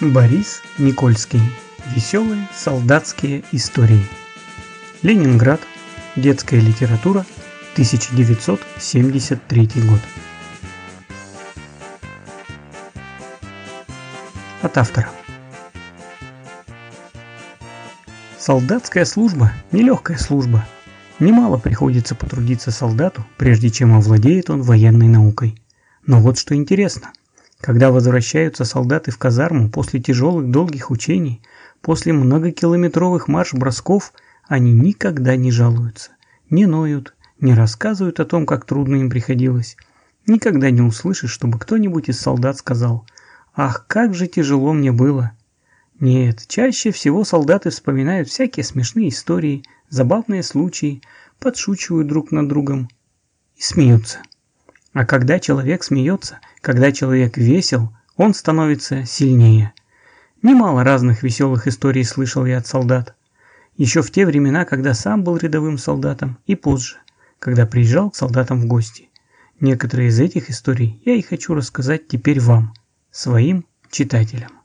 Борис Никольский. Веселые солдатские истории. Ленинград. Детская литература. 1973 год. От автора. Солдатская служба – нелегкая служба. Немало приходится потрудиться солдату, прежде чем овладеет он военной наукой. Но вот что интересно – когда возвращаются солдаты в казарму после тяжелых долгих учений, после многокилометровых марш-бросков, они никогда не жалуются, не ноют, не рассказывают о том, как трудно им приходилось. Никогда не услышишь, чтобы кто-нибудь из солдат сказал «Ах, как же тяжело мне было!» Нет, чаще всего солдаты вспоминают всякие смешные истории, забавные случаи, подшучивают друг над другом и смеются. А когда человек смеется, когда человек весел, он становится сильнее. Немало разных веселых историй слышал я от солдат. Еще в те времена, когда сам был рядовым солдатом, и позже, когда приезжал к солдатам в гости. Некоторые из этих историй я и хочу рассказать теперь вам, своим читателям.